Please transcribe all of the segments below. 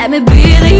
Let me be the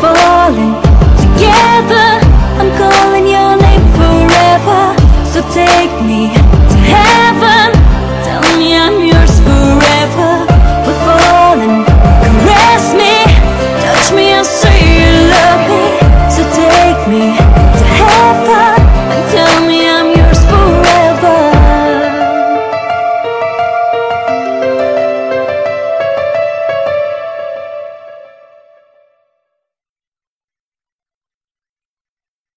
falling. Together I'm calling your name forever. So take me to heaven.